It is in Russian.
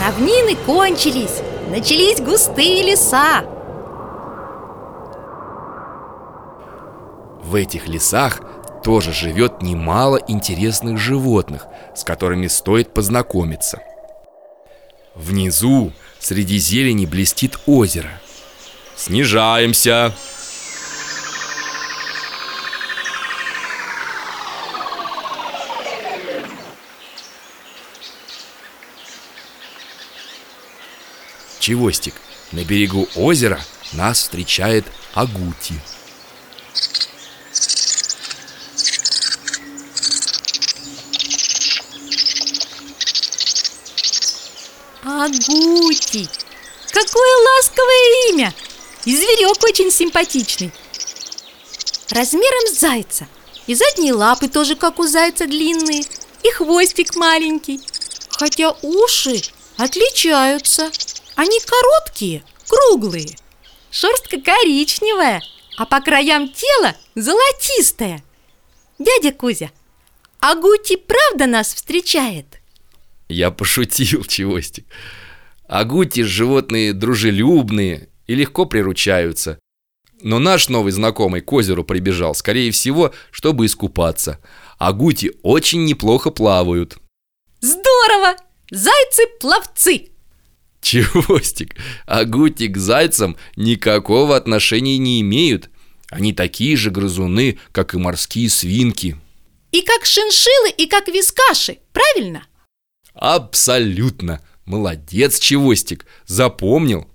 Равнины кончились, начались густые леса. В этих лесах тоже живет немало интересных животных, с которыми стоит познакомиться. Внизу, среди зелени, блестит озеро. Снижаемся! Чевостик, на берегу озера нас встречает Агути. Агути! Какое ласковое имя! И зверек очень симпатичный. Размером с зайца. И задние лапы тоже как у зайца длинные. И хвостик маленький. Хотя уши отличаются они короткие, круглые Шерстка коричневая, а по краям тела золотистая Дядя Кузя, а Гути правда нас встречает? Я пошутил, Чевостик Агути животные дружелюбные и легко приручаются Но наш новый знакомый к озеру прибежал, скорее всего, чтобы искупаться Агути очень неплохо плавают Здорово! Зайцы-пловцы! Чевостик, агути к зайцам никакого отношения не имеют Они такие же грызуны, как и морские свинки И как шиншиллы, и как вискаши, правильно? Абсолютно! Молодец, Чевостик, запомнил